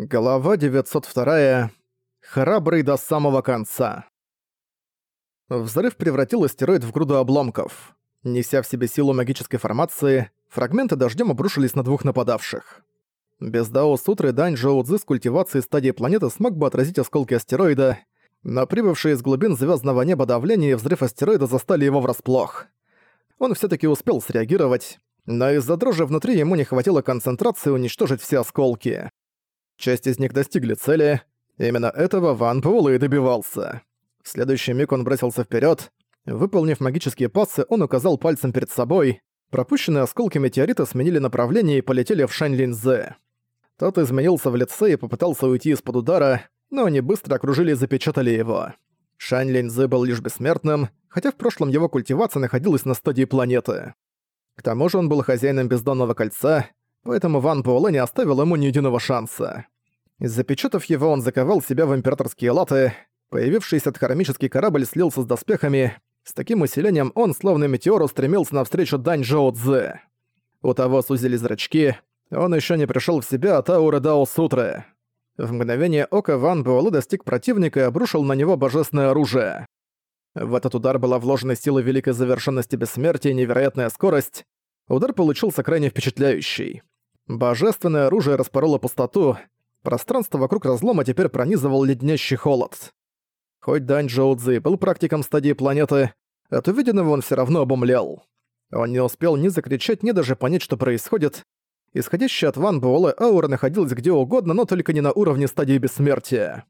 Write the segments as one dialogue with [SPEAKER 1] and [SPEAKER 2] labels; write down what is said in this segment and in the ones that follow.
[SPEAKER 1] Глава 902. Храбрый до самого конца. Взрыв превратил астероид в груду обломков. Неся в себе силу магической формации, фрагменты дождем обрушились на двух нападавших. Без Дао Сутры Дань Джоу Цзы с культивацией стадии планеты смог бы отразить осколки астероида, но прибывшие из глубин звездного неба давление и взрыв астероида застали его врасплох. Он все таки успел среагировать, но из-за дрожи внутри ему не хватило концентрации уничтожить все осколки. Часть из них достигли цели. Именно этого Ван Буэлэ и добивался. В следующий миг он бросился вперед. Выполнив магические пассы, он указал пальцем перед собой. Пропущенные осколки метеорита сменили направление и полетели в Шань Линзе. Тот изменился в лице и попытался уйти из-под удара, но они быстро окружили и запечатали его. Шань был лишь бессмертным, хотя в прошлом его культивация находилась на стадии планеты. К тому же он был хозяином бездонного кольца, поэтому Ван Буэлэ не оставил ему ни единого шанса. Запечатав его, он заковал себя в императорские латы. Появившийся хромический корабль слился с доспехами. С таким усилением он, словно метеор, устремился навстречу Дань Жоу Цзэ. У того сузили зрачки. Он еще не пришел в себя от ауры Дао Сутры. В мгновение ока Ван Буэлэ достиг противника и обрушил на него божественное оружие. В этот удар была вложена сила великой завершенности бессмертия и невероятная скорость. Удар получился крайне впечатляющий. Божественное оружие распороло пустоту, пространство вокруг разлома теперь пронизывал леднящий холод. Хоть Дань Джоудзи был практиком стадии планеты, от увиденного он все равно обомлел. Он не успел ни закричать, ни даже понять, что происходит. Исходящая от Ван Буэлэ аура находилась где угодно, но только не на уровне стадии бессмертия.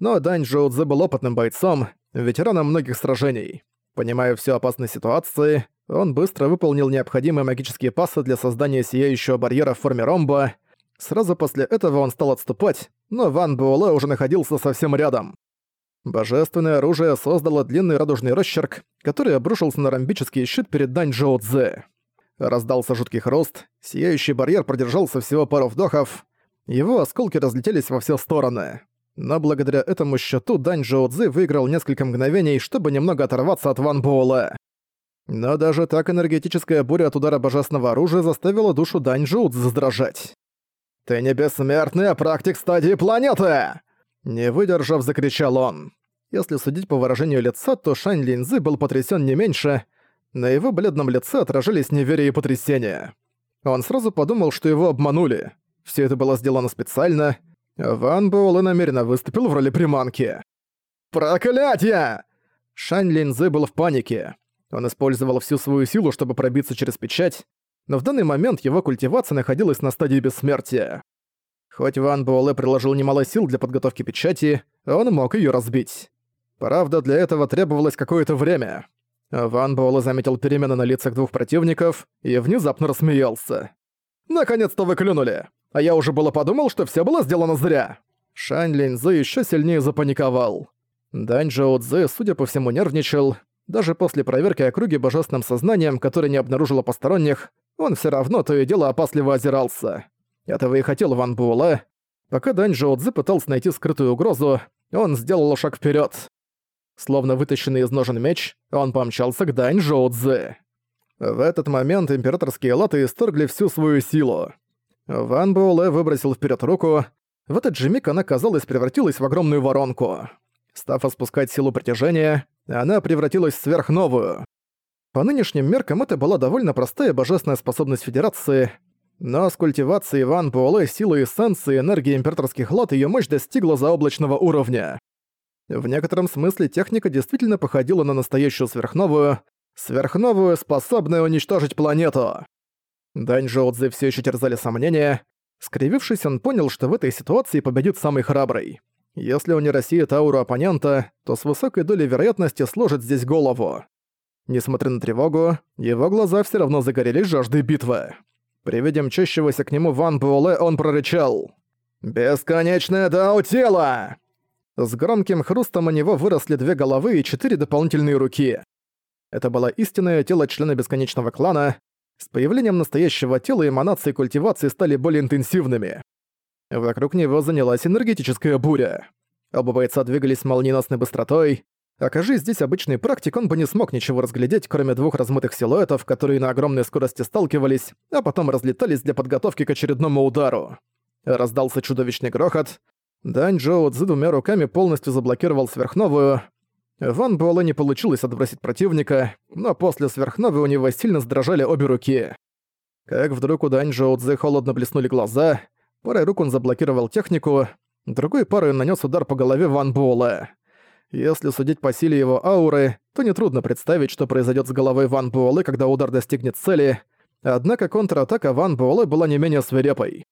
[SPEAKER 1] Но Дань Джоудзи был опытным бойцом, ветераном многих сражений. Понимая всю опасность ситуации, он быстро выполнил необходимые магические пассы для создания сияющего барьера в форме ромба. Сразу после этого он стал отступать, но Ван Буэлэ уже находился совсем рядом. Божественное оружие создало длинный радужный росчерк, который обрушился на ромбический щит перед Дань Джоу Цзэ. Раздался жуткий хруст, сияющий барьер продержался всего пару вдохов, его осколки разлетелись во все стороны. Но благодаря этому щиту Дань Джоу Цзы выиграл несколько мгновений, чтобы немного оторваться от Ван Буэлэ. Но даже так энергетическая буря от удара божественного оружия заставила душу Дань Джоудз задрожать. «Ты не бессмертный, а практик стадии планеты!» Не выдержав, закричал он. Если судить по выражению лица, то Шань Линзы был потрясен не меньше. На его бледном лице отражались неверие и потрясение. Он сразу подумал, что его обманули. Все это было сделано специально. Ван Буэлэ намеренно выступил в роли приманки. «Проклятье!» Шань Линзы был в панике. Он использовал всю свою силу, чтобы пробиться через печать, но в данный момент его культивация находилась на стадии бессмертия. Хоть Ван Буэлэ приложил немало сил для подготовки печати, он мог ее разбить. Правда, для этого требовалось какое-то время. Ван Буэлэ заметил перемены на лицах двух противников и внезапно рассмеялся. «Наконец-то вы клюнули! А я уже было подумал, что все было сделано зря!» Шань Линзы еще сильнее запаниковал. Дань Джоу Цзэ, судя по всему, нервничал, даже после проверки округи божественным сознанием, которое не обнаружило посторонних, он все равно то и дело опасливо озирался. Этого и хотел Ван Буэлэ. Пока Дань Жоудзи пытался найти скрытую угрозу, он сделал шаг вперед. Словно вытащенный из ножен меч, он помчался к Дань Жоудзи. В этот момент императорские латы исторгли всю свою силу. Ван Буэлэ выбросил вперед руку. В этот же миг она, казалось, превратилась в огромную воронку. Став испускать силу притяжения, она превратилась в сверхновую. По нынешним меркам это была довольно простая божественная способность Федерации, но с культивацией Ван Буэлэ силы эссенции и энергии императорских лот ее мощь достигла заоблачного уровня. В некотором смысле техника действительно походила на настоящую сверхновую, сверхновую, способную уничтожить планету. Дань Жоудзи все еще терзали сомнения. Скривившись, он понял, что в этой ситуации победит самый храбрый. Если он не рассеет ауру оппонента, то с высокой долей вероятности сложит здесь голову. Несмотря на тревогу, его глаза все равно загорелись жаждой битвы. При виде мчащегося к нему Ван Буэлэ он прорычал. «Бесконечное дао тело!» С громким хрустом у него выросли две головы и четыре дополнительные руки. Это было истинное тело члена Бесконечного клана. С появлением настоящего тела эманации культивации стали более интенсивными. Вокруг него занялась энергетическая буря. Оба бойца двигались молниеносной быстротой. Окажись здесь обычный практик, он бы не смог ничего разглядеть, кроме двух размытых силуэтов, которые на огромной скорости сталкивались, а потом разлетались для подготовки к очередному удару. Раздался чудовищный грохот. Дань Джоу Цзы двумя руками полностью заблокировал сверхновую. Ван Буэлэ не получилось отбросить противника, но после сверхновой у него сильно сдрожали обе руки. Как вдруг у Дань Джоу Цзы холодно блеснули глаза, парой рук он заблокировал технику, другой парой нанес удар по голове Ван Буэлэ. Если судить по силе его ауры, то нетрудно представить, что произойдет с головой Ван Буэлэ, когда удар достигнет цели, однако контратака Ван Буэлэ была не менее свирепой.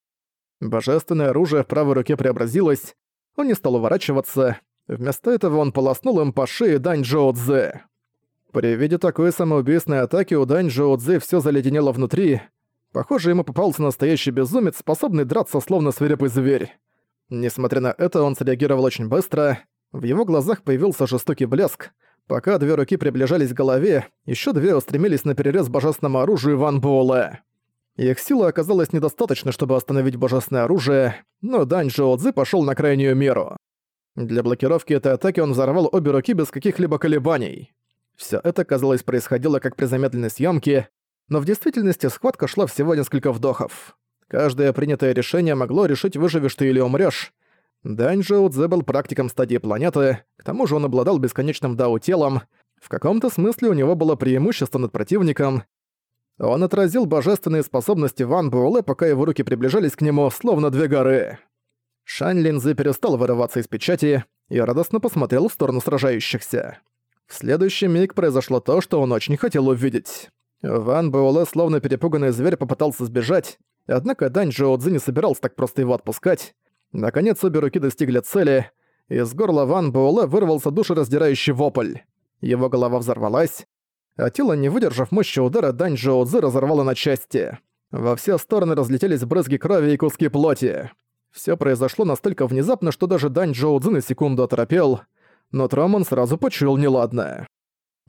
[SPEAKER 1] Божественное оружие в правой руке преобразилось, он не стал уворачиваться, вместо этого он полоснул им по шее Дань Джоу Цзэ. При виде такой самоубийственной атаки у Дань Джоу Цзэ всё заледенело внутри. Похоже, ему попался настоящий безумец, способный драться словно свирепый зверь. Несмотря на это, он среагировал очень быстро. В его глазах появился жестокий блеск. Пока две руки приближались к голове, ещё две устремились на перерез божественному оружию Ван Буэлэ. Их силы оказалось недостаточно, чтобы остановить божественное оружие, но Дань Джоудзи пошёл на крайнюю меру. Для блокировки этой атаки он взорвал обе руки без каких-либо колебаний. Всё это, казалось, происходило как при замедленной съёмке, но в действительности схватка шла всего несколько вдохов. Каждое принятое решение могло решить, выживешь ты или умрёшь. Дань Джоудзи был практиком стадии планеты, к тому же он обладал бесконечным дау-телом, в каком-то смысле у него было преимущество над противником, он отразил божественные способности Ван Буэлэ, пока его руки приближались к нему, словно две горы. Шань Линзы перестал вырываться из печати и радостно посмотрел в сторону сражающихся. В следующий миг произошло то, что он очень хотел увидеть. Ван Буэлэ, словно перепуганный зверь, попытался сбежать, однако Дань Джоу Цзи не собирался так просто его отпускать. Наконец обе руки достигли цели, из горла Ван Буэлэ вырвался душераздирающий вопль. Его голова взорвалась, а тело, не выдержав мощи удара, Дань Джоу Цзы разорвало на части. Во все стороны разлетелись брызги крови и куски плоти. Все произошло настолько внезапно, что даже Дань Джоу Цзы на секунду оторопел, но Троман сразу почуял неладное.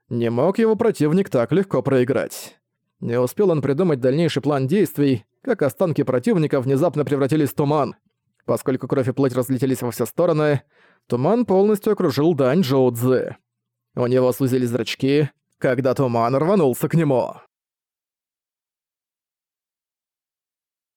[SPEAKER 1] Не мог его противник так легко проиграть. Не успел он придумать дальнейший план действий, как останки противника внезапно превратились в туман. Поскольку кровь и плоть разлетелись во все стороны, туман полностью окружил Дань Джоу Цзы. У него сузились зрачки, когда туман рванулся к нему.